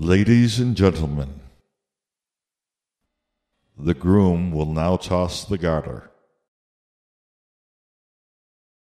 Ladies and gentlemen, the groom will now toss the garter.